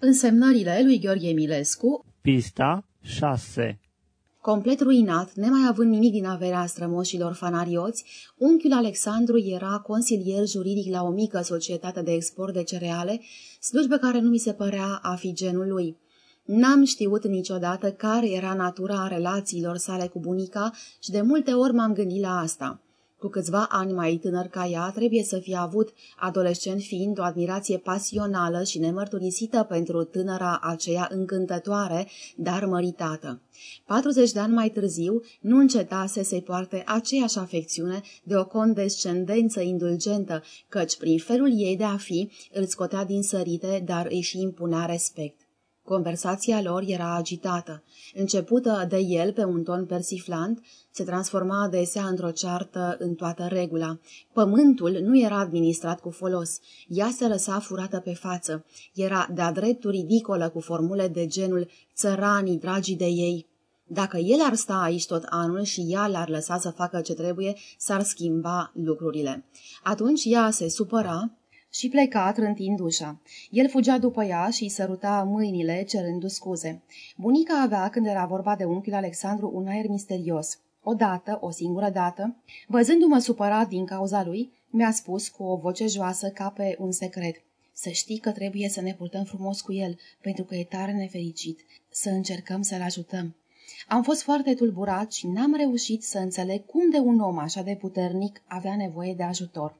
Însemnările lui Gheorghe Milescu Pista 6 Complet ruinat, nemai având nimic din averea strămoșilor fanarioți, unchiul Alexandru era consilier juridic la o mică societate de export de cereale, slujbă care nu mi se părea a fi genul lui. N-am știut niciodată care era natura relațiilor sale cu bunica și de multe ori m-am gândit la asta. Cu câțiva ani mai tânăr ca ea, trebuie să fie avut, adolescent fiind, o admirație pasională și nemărturisită pentru tânăra aceea încântătoare, dar măritată. 40 de ani mai târziu, nu încetase să-i poarte aceeași afecțiune de o condescendență indulgentă, căci prin felul ei de a fi îl scotea din sărite, dar își și impunea respect. Conversația lor era agitată. Începută de el pe un ton persiflant, se transforma adesea într-o ceartă în toată regula. Pământul nu era administrat cu folos. Ea se lăsa furată pe față. Era de-a dreptul ridicolă cu formule de genul țăranii dragii de ei. Dacă el ar sta aici tot anul și ea l-ar lăsa să facă ce trebuie, s-ar schimba lucrurile. Atunci ea se supăra, și pleca trântind ușa. El fugea după ea și îi săruta mâinile, cerându scuze. Bunica avea, când era vorba de unchiul Alexandru, un aer misterios. Odată, o singură dată, văzându-mă supărat din cauza lui, mi-a spus cu o voce joasă ca pe un secret. Să știi că trebuie să ne purtăm frumos cu el, pentru că e tare nefericit. Să încercăm să-l ajutăm. Am fost foarte tulburat și n-am reușit să înțeleg cum de un om așa de puternic avea nevoie de ajutor.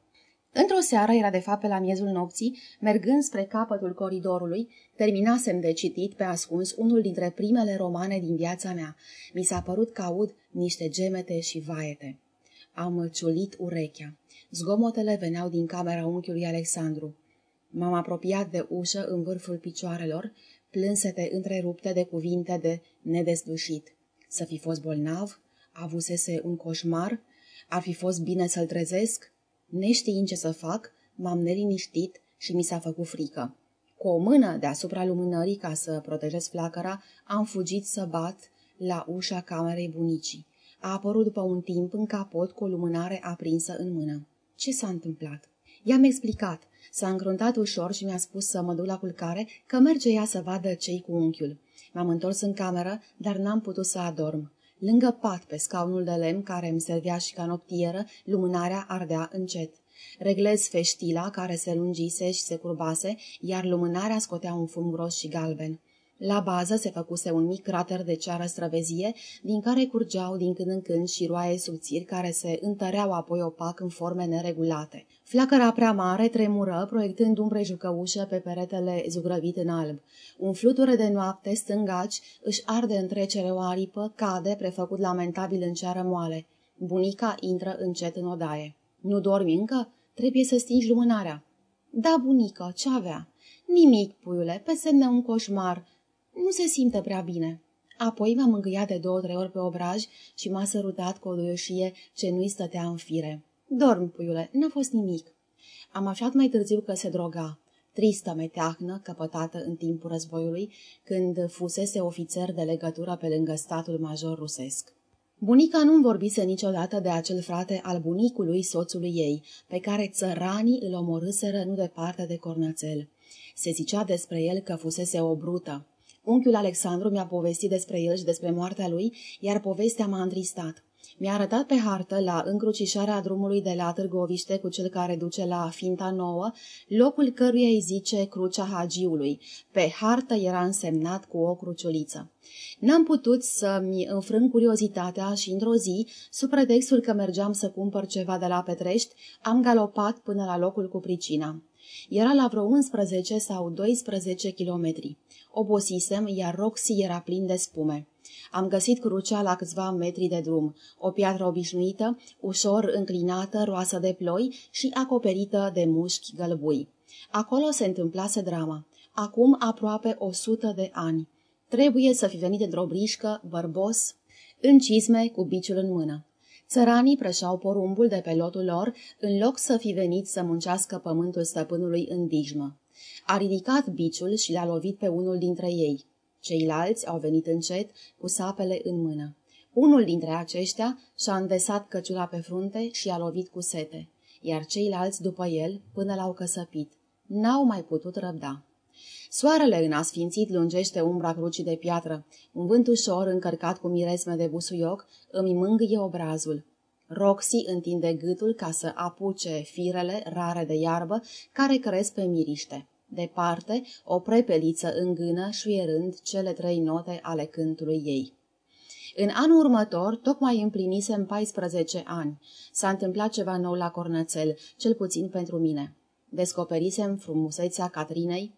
Într-o seară, era de fapt pe la miezul nopții, mergând spre capătul coridorului, terminasem de citit pe ascuns unul dintre primele romane din viața mea. Mi s-a părut că aud niște gemete și vaete. Am ciulit urechea. Zgomotele veneau din camera unchiului Alexandru. M-am apropiat de ușă în vârful picioarelor, plânsete întrerupte de cuvinte de nedeslușit. Să fi fost bolnav? Avusese un coșmar? Ar fi fost bine să-l trezesc? Neștiind ce să fac, m-am neliniștit și mi s-a făcut frică. Cu o mână deasupra lumânării ca să protejez flacăra, am fugit să bat la ușa camerei bunicii. A apărut după un timp în capot cu o lumânare aprinsă în mână. Ce s-a întâmplat? I-am explicat. S-a încruntat ușor și mi-a spus să mă duc la culcare, că merge ea să vadă cei cu unchiul. M-am întors în cameră, dar n-am putut să adorm. Lângă pat, pe scaunul de lemn care îmi servea și ca noptieră, lumânarea ardea încet. Reglez feștila care se lungise și se curbase, iar lumânarea scotea un fum gros și galben. La bază se făcuse un mic crater de ceară străvezie, din care curgeau din când în când și roaie subțiri care se întăreau apoi opac în forme neregulate. Flacăra prea mare tremură, proiectând umbre jucăușă pe peretele zugrăvit în alb. Un fluture de noapte stângaci își arde în trecere o aripă, cade, prefăcut lamentabil în ceară moale. Bunica intră încet în odaie. Nu dormi încă? Trebuie să stingi lumânarea." Da, bunică, ce avea?" Nimic, puiule, pe semne un coșmar. Nu se simte prea bine." Apoi m-a mângâiat de două-trei ori pe obraj și m-a sărutat cu o duioșie ce nu-i stătea în fire. Dorm, puiule, n-a fost nimic." Am aflat mai târziu că se droga. Tristă meteahnă, căpătată în timpul războiului, când fusese ofițer de legătură pe lângă statul major rusesc. Bunica nu-mi vorbise niciodată de acel frate al bunicului soțului ei, pe care țăranii îl omorâseră nu departe de cornățel. Se zicea despre el că fusese o brută. Unchiul Alexandru mi-a povestit despre el și despre moartea lui, iar povestea m-a întristat. Mi-a arătat pe hartă, la încrucișarea drumului de la Târgoviște cu cel care duce la Finta Nouă, locul căruia îi zice Crucea Hagiului. Pe hartă era însemnat cu o cruciuliță. N-am putut să-mi înfrâng curiozitatea și într-o zi, sub pretextul că mergeam să cumpăr ceva de la Petrești, am galopat până la locul cu pricina. Era la vreo 11 sau 12 kilometri. Obosisem, iar Roxy era plin de spume. Am găsit crucea la câțiva metri de drum, o piatră obișnuită, ușor înclinată, roasă de ploi și acoperită de mușchi gălbui. Acolo se întâmplase drama. Acum aproape o sută de ani. Trebuie să fi venit într-o brișcă, bărbos, în cizme, cu biciul în mână. Țăranii prășau porumbul de pe lotul lor, în loc să fi venit să muncească pământul stăpânului în dijmă. A ridicat biciul și l-a lovit pe unul dintre ei. Ceilalți au venit încet, cu sapele în mână. Unul dintre aceștia și-a îndesat căciula pe frunte și a lovit cu sete, iar ceilalți după el până l-au căsăpit. N-au mai putut răbda. Soarele în asfințit lungește umbra crucii de piatră. Un vânt ușor, încărcat cu miresme de busuioc, îmi mângâie obrazul. Roxy întinde gâtul ca să apuce firele rare de iarbă care cresc pe miriște. Departe, o prepeliță îngână, șuierând cele trei note ale cântului ei. În anul următor, tocmai împlinisem 14 ani. S-a întâmplat ceva nou la Cornățel, cel puțin pentru mine. Descoperisem frumusețea Catrinei,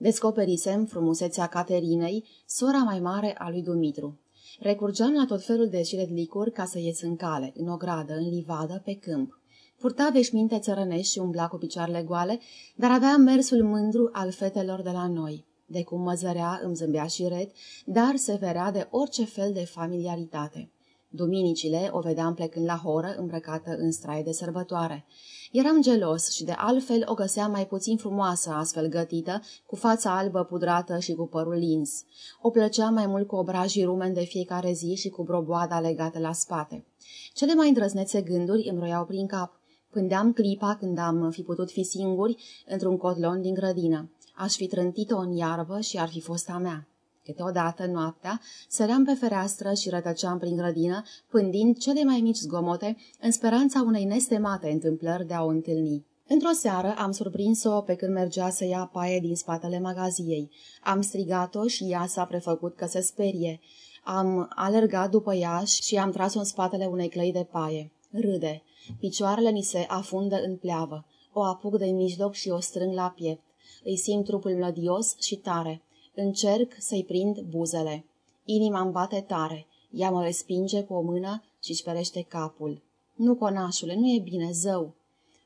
descoperisem frumusețea Caterinei, sora mai mare a lui Dumitru. Recurgeam la tot felul de șiretlicuri ca să ies în cale, în ogradă, în livadă, pe câmp. Purta veșminte țărănești și umbla cu picioarele goale, dar avea mersul mândru al fetelor de la noi. De cum mă zărea, îmi zâmbea și red, dar se verea de orice fel de familiaritate. Duminicile o vedeam plecând la horă, îmbrăcată în straie de sărbătoare. Eram gelos și de altfel o găseam mai puțin frumoasă astfel gătită, cu fața albă pudrată și cu părul lins. O plăcea mai mult cu obrajii rumen de fiecare zi și cu broboada legată la spate. Cele mai îndrăznețe gânduri îmi roiau prin cap. Pândeam clipa când am fi putut fi singuri într-un cotlon din grădină. Aș fi trântit-o în iarbă și ar fi fost a mea. Câteodată, noaptea, săream pe fereastră și rătăceam prin grădină, pândind cele mai mici zgomote, în speranța unei nestemate întâmplări de a o întâlni. Într-o seară am surprins-o pe când mergea să ia paie din spatele magaziei. Am strigat-o și ea s-a prefăcut că se sperie. Am alergat după ea și am tras-o în spatele unei clăi de paie. Râde. Picioarele ni se afundă în pleavă. O apuc de mijloc și o strâng la piept. Îi simt trupul mlădios și tare. Încerc să-i prind buzele. Inima îmi bate tare. Ea mă respinge cu o mână și-și ferește capul. Nu, conașule, nu e bine, zău.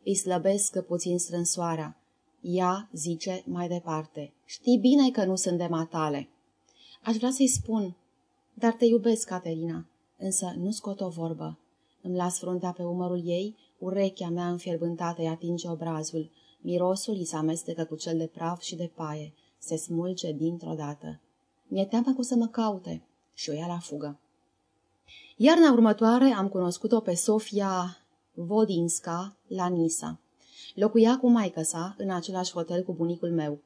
Îi slăbesc puțin strânsoarea. Ea zice mai departe. Știi bine că nu sunt de matale. Aș vrea să-i spun, dar te iubesc, Caterina, însă nu scot o vorbă. Îmi las fruntea pe umărul ei, urechea mea înfierbântată îi atinge obrazul. Mirosul îi se amestecă cu cel de praf și de paie se smulge dintr-o dată. Mi-e teamă cu să mă caute și o ia la fugă. Iarna următoare am cunoscut-o pe Sofia Vodinska la Nisa. Locuia cu maică sa în același hotel cu bunicul meu.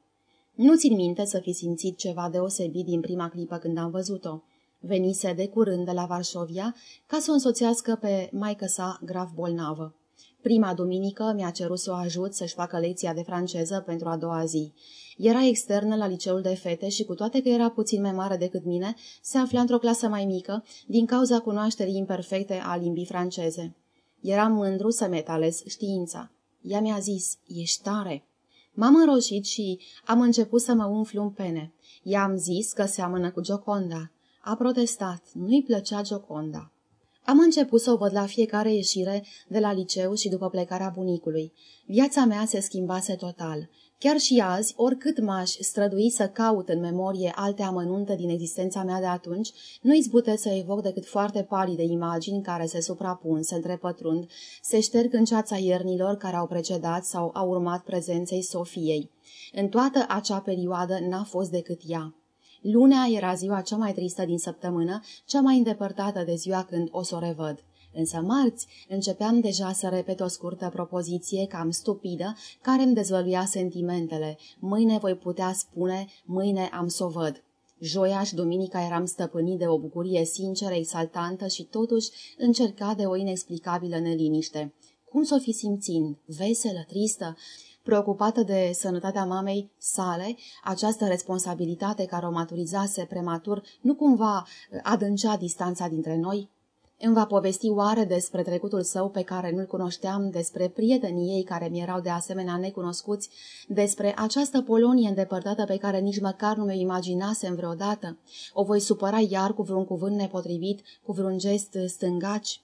Nu țin minte să fi simțit ceva deosebit din prima clipă când am văzut-o. Venise de curând de la Varșovia ca să o însoțească pe maică sa grav bolnavă. Prima duminică mi-a cerut să o ajut să-și facă lecția de franceză pentru a doua zi. Era externă la liceul de fete și cu toate că era puțin mai mare decât mine, se afla într-o clasă mai mică, din cauza cunoașterii imperfecte a limbii franceze. Eram mândru să metalez știința. Ea mi-a zis, ești tare. M-am înroșit și am început să mă umflu în pene. I-am zis că seamănă cu Gioconda. A protestat, nu-i plăcea Gioconda. Am început să o văd la fiecare ieșire de la liceu și după plecarea bunicului. Viața mea se schimbase total. Chiar și azi, oricât m-aș strădui să caut în memorie alte amănunte din existența mea de atunci, nu izbute să evoc decât foarte palide imagini care se suprapun, se întrepătrund, se șterg în ceața iernilor care au precedat sau au urmat prezenței Sofiei. În toată acea perioadă n-a fost decât ea. Lunea era ziua cea mai tristă din săptămână, cea mai îndepărtată de ziua când o să o revăd. Însă marți începeam deja să repet o scurtă propoziție cam stupidă care îmi dezvăluia sentimentele. Mâine voi putea spune, mâine am să o văd. Joia și duminica eram stăpânit de o bucurie sinceră, exaltantă și totuși încerca de o inexplicabilă neliniște. Cum s-o fi simțind? Veselă, tristă? Preocupată de sănătatea mamei sale, această responsabilitate care o maturizase prematur nu cumva adâncea distanța dintre noi? Îmi va povesti oare despre trecutul său pe care nu-l cunoșteam, despre prietenii ei care mi erau de asemenea necunoscuți, despre această Polonie îndepărtată pe care nici măcar nu mi-o imaginasem vreodată? O voi supăra iar cu vreun cuvânt nepotrivit, cu vreun gest stângaci?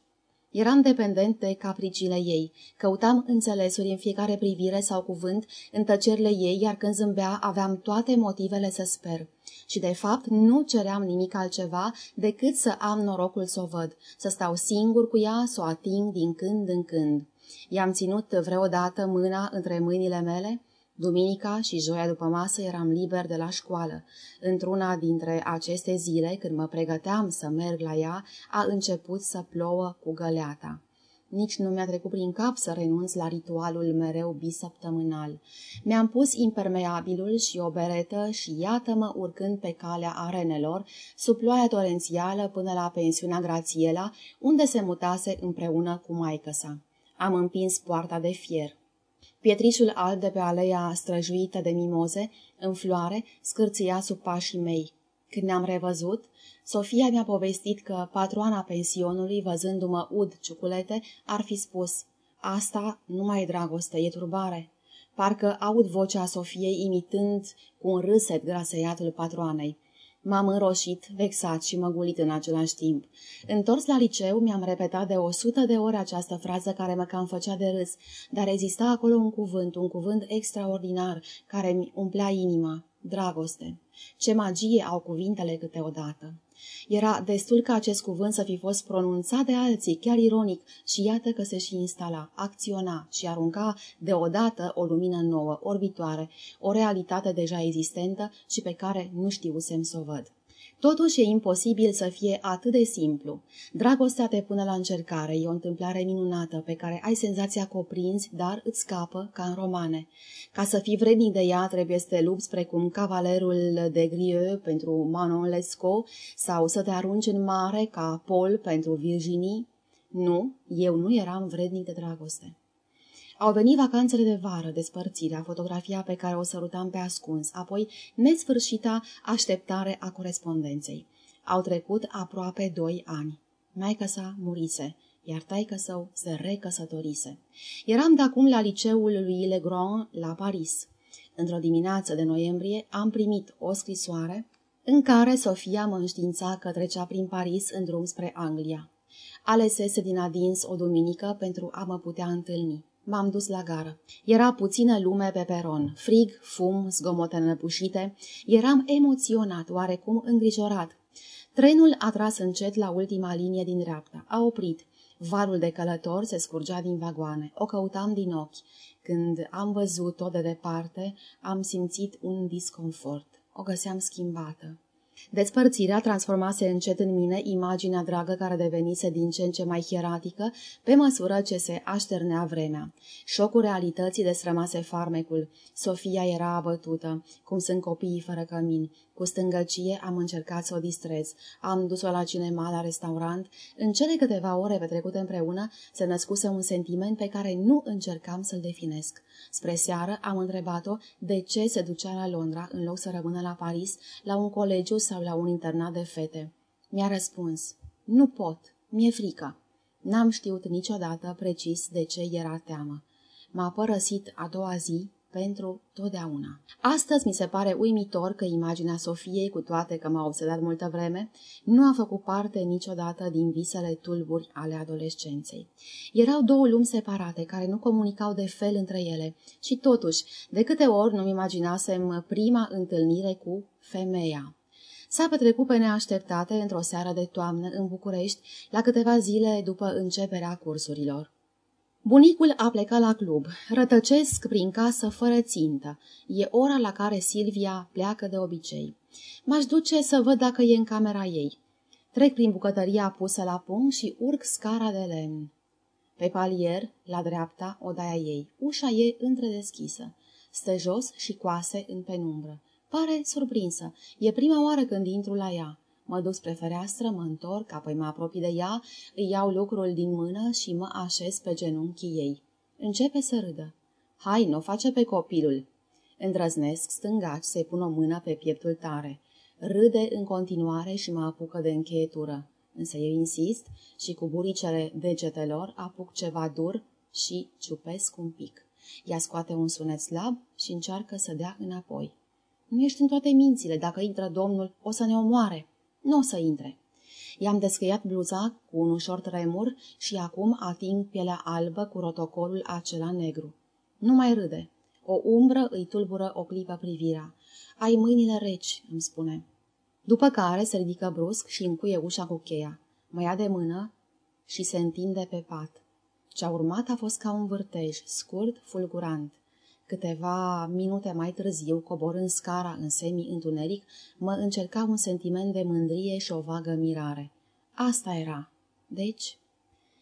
Eram dependent de capriciile ei. Căutam înțelesuri în fiecare privire sau cuvânt, în tăcerile ei, iar când zâmbea aveam toate motivele să sper. Și de fapt nu ceream nimic altceva decât să am norocul să o văd, să stau singur cu ea, să o ating din când în când. I-am ținut vreodată mâna între mâinile mele? Duminica și joia după masă eram liber de la școală. Într-una dintre aceste zile, când mă pregăteam să merg la ea, a început să plouă cu găleata. Nici nu mi-a trecut prin cap să renunț la ritualul mereu bisăptămânal. Mi-am pus impermeabilul și o beretă și iată-mă urcând pe calea arenelor, sub ploaia torențială până la pensiunea Grațiela, unde se mutase împreună cu maică sa. Am împins poarta de fier. Pietrișul alb de pe aleea străjuită de mimoze, în floare, scârția sub pașii mei. Când ne-am revăzut, Sofia mi-a povestit că patroana pensionului, văzându-mă ud ciuculete, ar fi spus Asta nu mai e dragoste, e turbare. Parcă aud vocea Sofiei imitând cu un râset graseiatul patroanei. M-am înroșit, vexat și măgulit în același timp. Întors la liceu, mi-am repetat de o sută de ori această frază care mă cam făcea de râs, dar exista acolo un cuvânt, un cuvânt extraordinar, care mi umplea inima. Dragoste. Ce magie au cuvintele câteodată. Era destul ca acest cuvânt să fi fost pronunțat de alții, chiar ironic, și iată că se și instala, acționa și arunca deodată o lumină nouă, orbitoare, o realitate deja existentă și pe care nu știusem să o văd. Totuși e imposibil să fie atât de simplu. Dragostea te pune la încercare, e o întâmplare minunată pe care ai senzația că o prinzi, dar îți scapă ca în romane. Ca să fii vrednic de ea trebuie să te lupți precum cavalerul de Grieux pentru Manon Lescaut sau să te arunci în mare ca Paul pentru Virginie. Nu, eu nu eram vrednic de dragoste. Au venit vacanțele de vară, despărțirea, fotografia pe care o sărutam pe ascuns, apoi nesfârșita așteptare a corespondenței. Au trecut aproape doi ani. Maica sa murise, iar taică său se recăsătorise. Eram de acum la liceul lui Legrand, la Paris. Într-o dimineață de noiembrie am primit o scrisoare în care Sofia mă înștiința că trecea prin Paris în drum spre Anglia. Alesese din adins o duminică pentru a mă putea întâlni. M-am dus la gară. Era puțină lume pe peron, frig, fum, zgomote năpușite. Eram emoționat, oarecum îngrijorat. Trenul a tras încet la ultima linie din dreapta. A oprit. Varul de călător se scurgea din vagoane. O căutam din ochi. Când am văzut-o de departe, am simțit un disconfort. O găseam schimbată. Despărțirea transformase încet în mine imaginea dragă care devenise din ce în ce mai hieratică pe măsură ce se așternea vremea. Șocul realității desrămase farmecul. Sofia era abătută, cum sunt copiii fără cămin. Cu stângăcie am încercat să o distrez. Am dus-o la cinema, la restaurant. În cele câteva ore petrecute împreună se născuse un sentiment pe care nu încercam să-l definesc. Spre seară am întrebat-o de ce se ducea la Londra în loc să rămână la Paris, la un colegiu sau la un internat de fete. Mi-a răspuns, nu pot, mi-e frică. N-am știut niciodată precis de ce era teamă. M-a părăsit a doua zi pentru totdeauna. Astăzi mi se pare uimitor că imaginea Sofiei, cu toate că m-a obsedat multă vreme, nu a făcut parte niciodată din visele tulburi ale adolescenței. Erau două lumi separate, care nu comunicau de fel între ele și totuși, de câte ori nu-mi imaginasem prima întâlnire cu femeia. S-a petrecut pe neașteptate într-o seară de toamnă în București, la câteva zile după începerea cursurilor. Bunicul a plecat la club. Rătăcesc prin casă fără țintă. E ora la care Silvia pleacă de obicei. M-aș duce să văd dacă e în camera ei. Trec prin bucătăria pusă la punct și urc scara de lemn. Pe palier, la dreapta, odaia ei. Ușa e întredeschisă. Stă jos și coase în penumbră. Pare surprinsă. E prima oară când intru la ea. Mă duc spre fereastră, mă întorc, apoi mă apropii de ea, îi iau lucrul din mână și mă așez pe genunchii ei. Începe să râdă. Hai, nu o face pe copilul. Îndrăznesc stângaci să-i pun o mână pe pieptul tare. Râde în continuare și mă apucă de încheietură. Însă eu insist și cu buricele degetelor apuc ceva dur și ciupesc un pic. Ea scoate un sunet slab și încearcă să dea înapoi. Nu ești în toate mințile, dacă intră domnul, o să ne omoare nu o să intre. I-am descăiat bluza cu un ușor tremur și acum ating pielea albă cu rotocolul acela negru. Nu mai râde. O umbră îi tulbură o clipă privirea. Ai mâinile reci, îmi spune. După care se ridică brusc și încuie ușa cu cheia. Mă ia de mână și se întinde pe pat. Ce-a urmat a fost ca un vârtej, scurt, fulgurant. Câteva minute mai târziu, coborând scara în semi-întuneric, mă încerca un sentiment de mândrie și o vagă mirare. Asta era. Deci,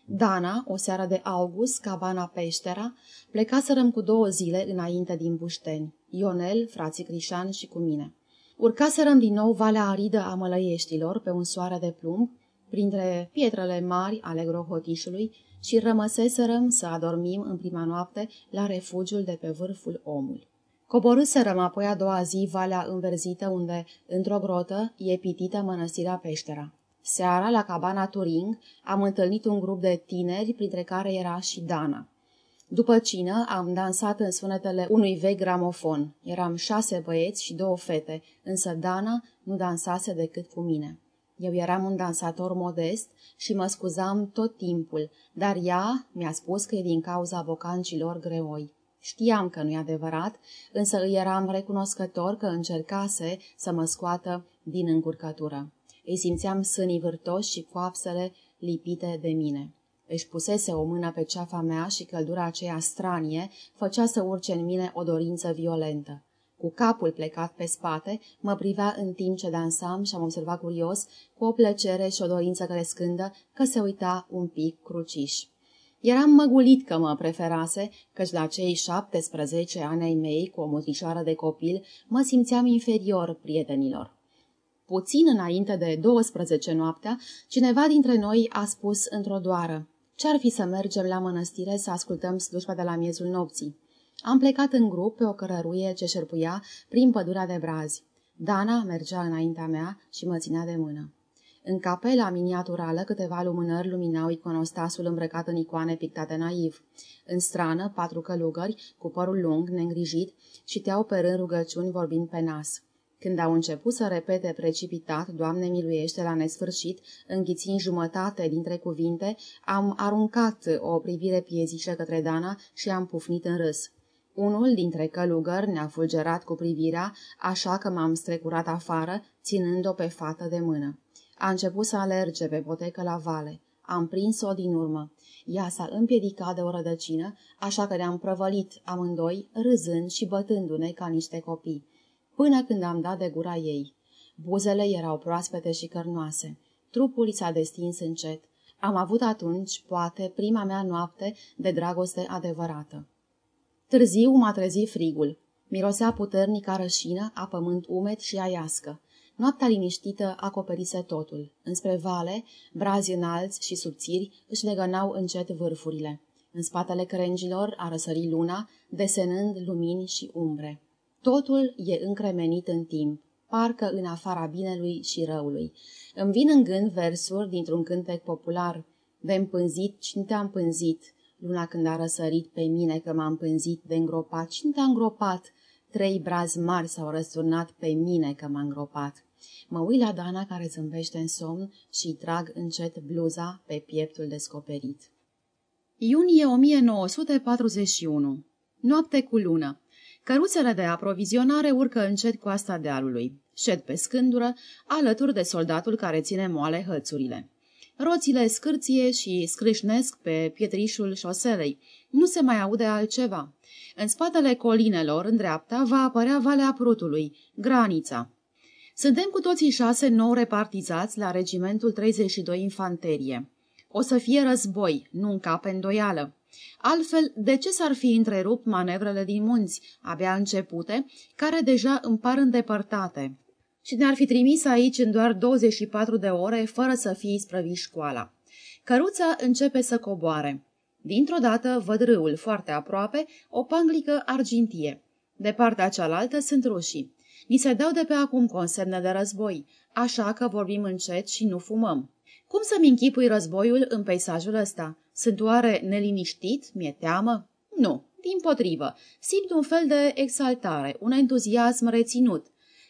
Dana, o seară de august, cabana Peștera, plecaserăm cu două zile înainte din Bușteni, Ionel, frații Crișan și cu mine. Urcaserăm din nou valea aridă a mălăieștilor pe un soare de plumb, printre pietrele mari ale grohotișului și rămăseserăm să adormim în prima noapte la refugiul de pe vârful omul. Coborâserăm apoi a doua zi valea înverzită unde, într-o grotă, e pitită mănăstirea Peștera. Seara, la cabana Turing, am întâlnit un grup de tineri, printre care era și Dana. După cină, am dansat în sunetele unui vechi gramofon. Eram șase băieți și două fete, însă Dana nu dansase decât cu mine. Eu eram un dansator modest și mă scuzam tot timpul, dar ea mi-a spus că e din cauza bocancilor greoi. Știam că nu-i adevărat, însă îi eram recunoscător că încercase să mă scoată din încurcătură. Îi simțeam sânii vârtoși și coapsele lipite de mine. Își pusese o mână pe ceafa mea și căldura aceea stranie făcea să urce în mine o dorință violentă. Cu capul plecat pe spate, mă privea în timp ce dansam și am observat curios, cu o plăcere și o dorință crescândă, că se uita un pic cruciș. Eram măgulit că mă preferase, căci la cei 17 ani ai mei, cu o mutrișoară de copil, mă simțeam inferior prietenilor. Puțin înainte de 12 noaptea, cineva dintre noi a spus într-o doară, ce-ar fi să mergem la mănăstire să ascultăm slujba de la miezul nopții? Am plecat în grup pe o cărăruie ce șerpuia prin pădurea de brazi. Dana mergea înaintea mea și mă ținea de mână. În capela miniaturală câteva lumânări luminau iconostasul îmbrăcat în icoane pictate naiv. În strană, patru călugări, cu părul lung, neîngrijit, citeau pe rând rugăciuni vorbind pe nas. Când au început să repete precipitat, Doamne miluiește la nesfârșit, înghițind jumătate dintre cuvinte, am aruncat o privire piezișă către Dana și am pufnit în râs. Unul dintre călugări ne-a fulgerat cu privirea, așa că m-am strecurat afară, ținând-o pe fată de mână. A început să alerge pe potecă la vale. Am prins-o din urmă. Ea s-a împiedicat de o rădăcină, așa că ne-am prăvălit amândoi, râzând și bătându-ne ca niște copii până când am dat de gura ei. Buzele erau proaspete și cărnoase. Trupul i s-a destins încet. Am avut atunci, poate, prima mea noapte de dragoste adevărată. Târziu m-a trezit frigul. Mirosea puternic a rășină, a pământ umed și a iască. Noaptea liniștită acoperise totul. Înspre vale, brazi înalți și subțiri își legănau încet vârfurile. În spatele crengilor a răsărit luna, desenând lumini și umbre. Totul e încremenit în timp, parcă în afara binelui și răului. Îmi vin în gând versuri dintr-un cântec popular. De împânzit, cine te-a împânzit? Luna când a răsărit pe mine că m-am împânzit de îngropat, cine te-a îngropat? Trei brazi mari s-au răsturnat pe mine că m-a îngropat. Mă uit la Dana care zâmbește în somn și trag încet bluza pe pieptul descoperit. Iunie 1941 Noapte cu lună Căruțele de aprovizionare urcă încet coasta dealului. Șed pe scândură, alături de soldatul care ține moale hățurile. Roțile scârție și scrâșnesc pe pietrișul șoselei. Nu se mai aude altceva. În spatele colinelor, în dreapta, va apărea Valea Prutului, granița. Suntem cu toții șase nou repartizați la regimentul 32 Infanterie. O să fie război, nu încape îndoială. Altfel, de ce s-ar fi întrerupt manevrele din munți, abia începute, care deja împar îndepărtate? Și ne-ar fi trimis aici în doar 24 de ore, fără să fie isprăvit școala. Căruța începe să coboare. Dintr-o dată văd râul foarte aproape, o panglică argintie. De partea cealaltă sunt rușii. Ni se dau de pe acum consemne de război, așa că vorbim încet și nu fumăm. Cum să-mi închipui războiul în peisajul ăsta? Sunt oare neliniștit? Mi-e teamă? Nu, din potrivă. Simt un fel de exaltare, un entuziasm reținut.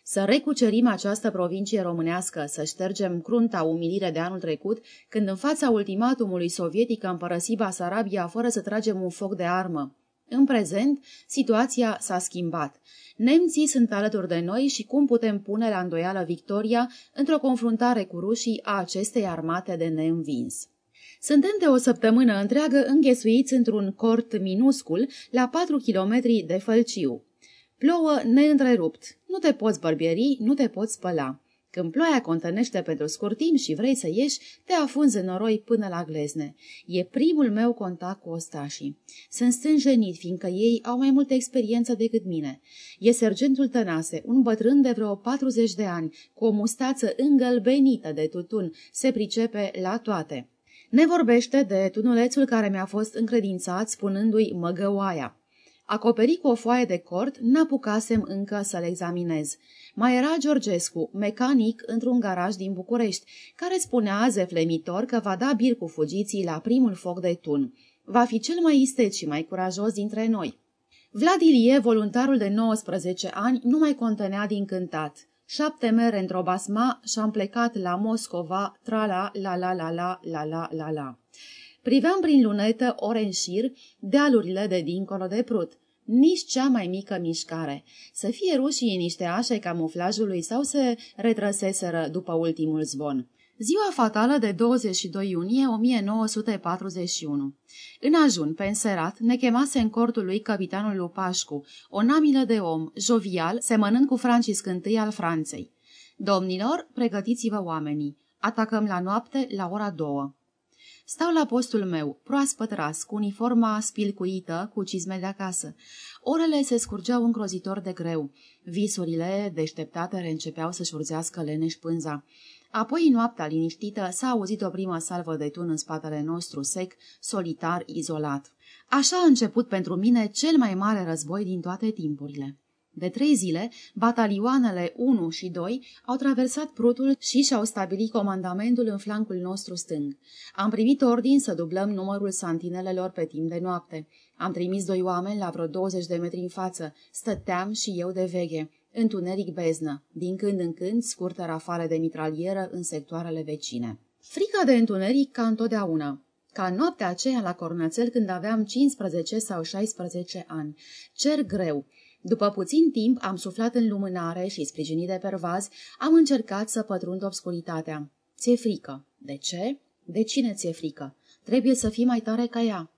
Să recucerim această provincie românească, să ștergem crunta umilire de anul trecut, când în fața ultimatumului sovietic am părăsit Basarabia fără să tragem un foc de armă. În prezent, situația s-a schimbat. Nemții sunt alături de noi și cum putem pune la îndoială victoria într-o confruntare cu rușii a acestei armate de neînvins. Suntem de o săptămână întreagă înghesuiți într-un cort minuscul la 4 km de fălciu. Plouă neîntrerupt. Nu te poți bărbieri, nu te poți spăla. Când ploaia contănește pentru scurt timp și vrei să ieși, te afunzi în noroi până la glezne. E primul meu contact cu ostașii. Sunt stânjenit, fiindcă ei au mai multă experiență decât mine. E sergentul Tănase, un bătrân de vreo 40 de ani, cu o mustață îngălbenită de tutun, se pricepe la toate. Ne vorbește de tunulețul care mi-a fost încredințat spunându-i măgăoaia. Acoperit cu o foaie de cort, n-apucasem încă să-l examinez. Mai era Georgescu, mecanic într-un garaj din București, care spunea zeflemitor că va da bir cu fugiții la primul foc de tun. Va fi cel mai isteț și mai curajos dintre noi. Vladilie, voluntarul de 19 ani, nu mai contenea din cântat. Șapte mere într-o basma și-am plecat la Moscova, tra-la, la-la-la-la, la-la-la-la. Priveam prin lunetă ore în șir dealurile de dincolo de Prut nici cea mai mică mișcare. Să fie rușii niște așe camuflajului sau se retrăseseră după ultimul zvon. Ziua fatală de 22 iunie 1941. În ajun, pe înserat, ne chemase în cortul lui capitanul Lupașcu, o namilă de om, jovial, semănând cu Francisc I al Franței. Domnilor, pregătiți-vă oamenii. Atacăm la noapte la ora două. Stau la postul meu, proaspăt ras, cu uniforma spilcuită, cu cizme de acasă. Orele se scurgeau încrozitor de greu. Visurile, deșteptate, reîncepeau să-și urzească leneș pânza. Apoi, în noaptea liniștită, s-a auzit o primă salvă de tun în spatele nostru, sec, solitar, izolat. Așa a început pentru mine cel mai mare război din toate timpurile. De trei zile, batalioanele 1 și 2 au traversat Prutul și și-au stabilit comandamentul în flancul nostru stâng. Am primit ordin să dublăm numărul santinelelor pe timp de noapte. Am trimis doi oameni la vreo 20 de metri în față. Stăteam și eu de veche. Întuneric beznă, din când în când scurtă rafale de mitralieră în sectoarele vecine. Frica de întuneric ca întotdeauna. Ca noaptea aceea la Cornățel când aveam 15 sau 16 ani. Cer greu. După puțin timp am suflat în lumânare și, sprijinit de pervaz, am încercat să pătrund obscuritatea. Ți-e frică. De ce? De cine ți-e frică? Trebuie să fii mai tare ca ea.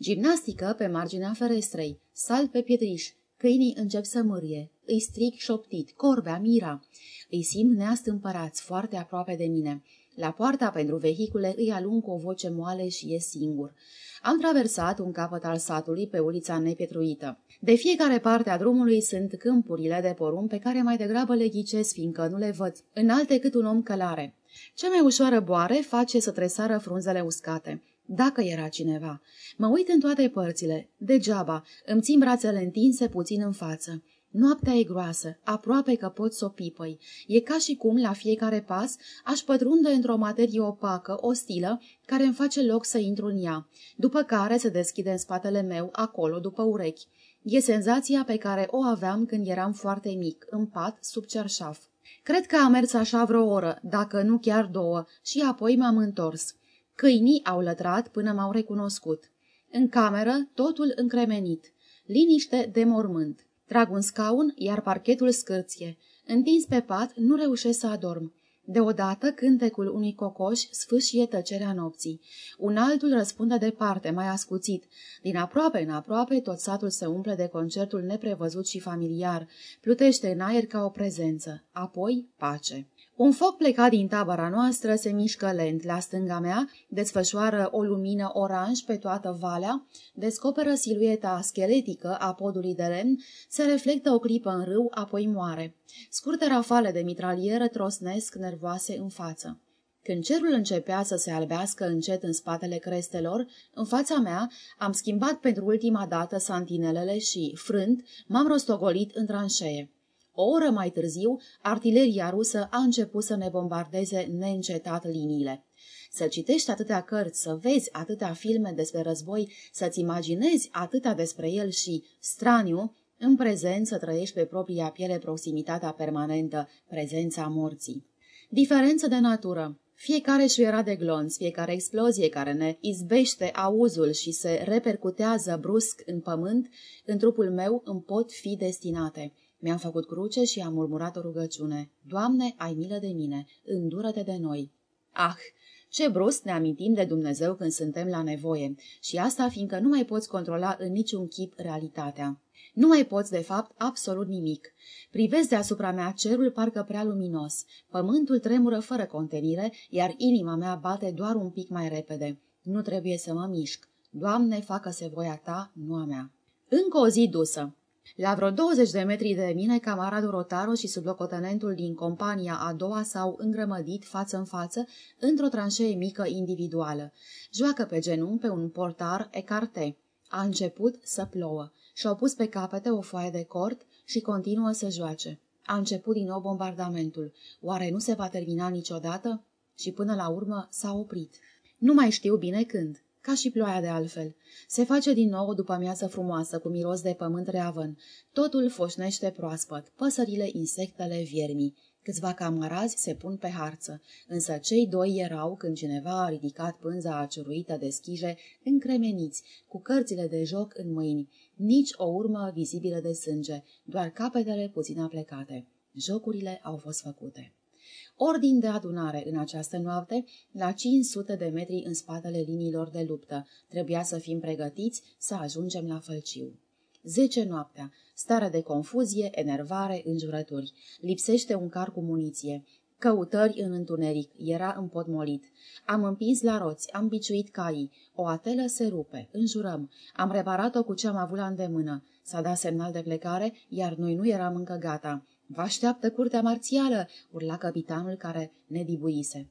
Gimnastică pe marginea ferestrei, salt pe pietriș, câinii încep să mârie, îi stric șoptit, corbea, mira. Îi simt neastâmpărați, foarte aproape de mine. La poarta pentru vehicule îi alung cu o voce moale și e singur. Am traversat un capăt al satului pe ulița nepietruită. De fiecare parte a drumului sunt câmpurile de porumb pe care mai degrabă le ghicesc, fiindcă nu le văd, înalte cât un om călare. Cea mai ușoară boare face să tresară frunzele uscate. Dacă era cineva. Mă uit în toate părțile. Degeaba. Îmi țin brațele întinse puțin în față. Noaptea e groasă, aproape că pot să o pipăi. E ca și cum, la fiecare pas, aș pătrunde într-o materie opacă, ostilă, care îmi face loc să intru în ea, după care se deschide în spatele meu, acolo, după urechi. E senzația pe care o aveam când eram foarte mic, în pat, sub cerșaf. Cred că a mers așa vreo oră, dacă nu chiar două, și apoi m-am întors. Câinii au lătrat până m-au recunoscut. În cameră, totul încremenit. Liniște de mormânt. Trag un scaun, iar parchetul scârție. Întins pe pat, nu reușesc să adorm. Deodată cântecul unui cocoș sfâșie tăcerea nopții. Un altul răspunde departe, mai ascuțit. Din aproape în aproape, tot satul se umple de concertul neprevăzut și familiar. Plutește în aer ca o prezență. Apoi, pace. Un foc plecat din tabăra noastră se mișcă lent. La stânga mea desfășoară o lumină oranj pe toată valea, descoperă silueta scheletică a podului de lemn, se reflectă o clipă în râu, apoi moare. Scurte rafale de mitralieră trosnesc nervoase în față. Când cerul începea să se albească încet în spatele crestelor, în fața mea am schimbat pentru ultima dată santinelele și, frânt, m-am rostogolit în tranșee. O oră mai târziu, artileria rusă a început să ne bombardeze neîncetat liniile. Să citești atâtea cărți, să vezi atâtea filme despre război, să-ți imaginezi atâta despre el și, straniu, în prezent să trăiești pe propria piele proximitatea permanentă, prezența morții. Diferență de natură. Fiecare șuiera de glonț, fiecare explozie care ne izbește auzul și se repercutează brusc în pământ, în trupul meu îmi pot fi destinate. Mi-am făcut cruce și am murmurat o rugăciune. Doamne, ai milă de mine, îndură-te de noi. Ah, Ce brusc ne amintim de Dumnezeu când suntem la nevoie și asta fiindcă nu mai poți controla în niciun chip realitatea. Nu mai poți, de fapt, absolut nimic. Privesc deasupra mea cerul parcă prea luminos. Pământul tremură fără contenire, iar inima mea bate doar un pic mai repede. Nu trebuie să mă mișc. Doamne, facă-se voia ta, nu a mea. Încă o zi dusă. La vreo 20 de metri de mine, camaradul Rotaro și sublocotenentul din compania a doua s-au îngrămădit față în față într-o tranșee mică individuală. Joacă pe genunchi pe un portar ecarte. A început să plouă. Și-au pus pe capete o foaie de cort și continuă să joace. A început din nou bombardamentul. Oare nu se va termina niciodată? Și până la urmă s-a oprit. Nu mai știu bine când. Ca și ploaia de altfel. Se face din nou după amiază frumoasă, cu miros de pământ reavăn. Totul foșnește proaspăt, păsările, insectele, viermii. Câțiva camarazi se pun pe harță, însă cei doi erau când cineva a ridicat pânza aciuruită de schije, încremeniți, cu cărțile de joc în mâini, nici o urmă vizibilă de sânge, doar capetele puțin aplecate. Jocurile au fost făcute. Ordin de adunare în această noapte, la 500 de metri în spatele liniilor de luptă. Trebuia să fim pregătiți să ajungem la Fălciu. Zece noaptea. Stare de confuzie, enervare, înjurături. Lipsește un car cu muniție. Căutări în întuneric. Era împotmolit. Am împins la roți, am biciuit caii. O atelă se rupe. Înjurăm. Am reparat-o cu ce am avut la îndemână. S-a dat semnal de plecare, iar noi nu eram încă gata. Vă așteaptă curtea marțială, urla capitanul care ne dibuise.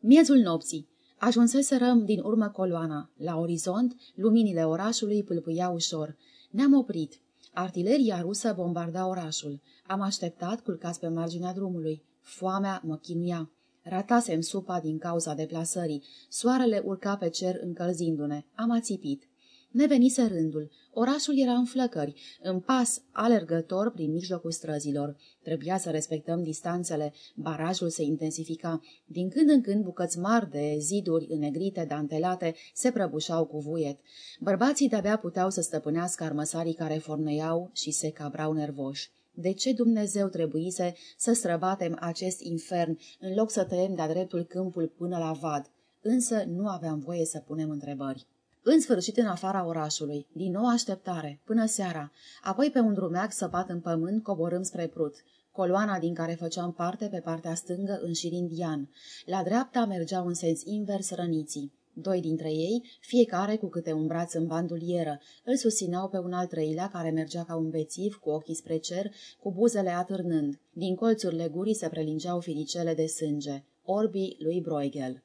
Miezul nopții. Ajunseserăm din urmă coloana. La orizont, luminile orașului pâlpâiau ușor. Ne-am oprit. Artileria rusă bombarda orașul. Am așteptat culcați pe marginea drumului. Foamea mă chinuia. Ratasem supa din cauza deplasării. Soarele urca pe cer încălzindu-ne. Am ațipit. Ne venise rândul. Orașul era în flăcări, în pas alergător prin mijlocul străzilor. Trebuia să respectăm distanțele, barajul se intensifica. Din când în când bucăți mari de ziduri înegrite, dantelate, se prăbușau cu vuiet. Bărbații de-abia puteau să stăpânească armăsarii care forneiau și se cabrau nervoși. De ce Dumnezeu trebuise să străbatem acest infern în loc să tăiem de-a dreptul câmpul până la vad? Însă nu aveam voie să punem întrebări. În sfârșit în afara orașului, din nou așteptare, până seara, apoi pe un drumeac săpat în pământ coborâm spre Prut, coloana din care făceam parte pe partea stângă în șir indian. La dreapta mergeau în sens invers răniții. Doi dintre ei, fiecare cu câte un braț în bandulieră, îl susțineau pe un al treilea care mergea ca un bețiv, cu ochii spre cer, cu buzele atârnând. Din colțurile gurii se prelingeau finicele de sânge, orbii lui Bruegel.